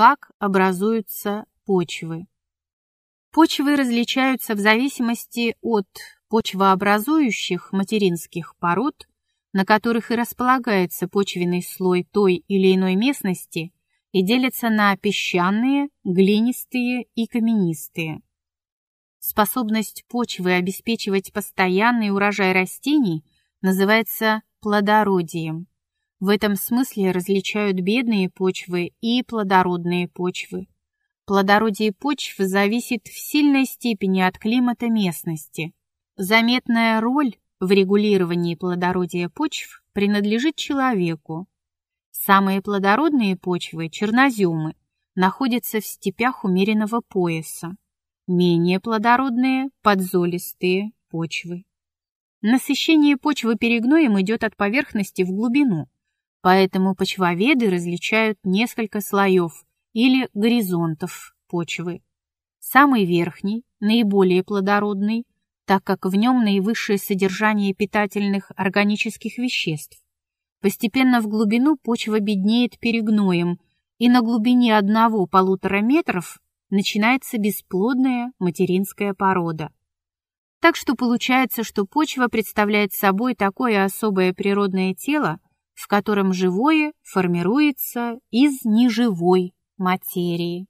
как образуются почвы. Почвы различаются в зависимости от почвообразующих материнских пород, на которых и располагается почвенный слой той или иной местности, и делятся на песчаные, глинистые и каменистые. Способность почвы обеспечивать постоянный урожай растений называется плодородием. В этом смысле различают бедные почвы и плодородные почвы. Плодородие почв зависит в сильной степени от климата местности. Заметная роль в регулировании плодородия почв принадлежит человеку. Самые плодородные почвы, черноземы, находятся в степях умеренного пояса. Менее плодородные – подзолистые почвы. Насыщение почвы перегноем идет от поверхности в глубину, поэтому почвоведы различают несколько слоев или горизонтов почвы. Самый верхний, наиболее плодородный, так как в нем наивысшее содержание питательных органических веществ. Постепенно в глубину почва беднеет перегноем, и на глубине одного-полутора метров начинается бесплодная материнская порода. Так что получается, что почва представляет собой такое особое природное тело, в котором живое формируется из неживой материи.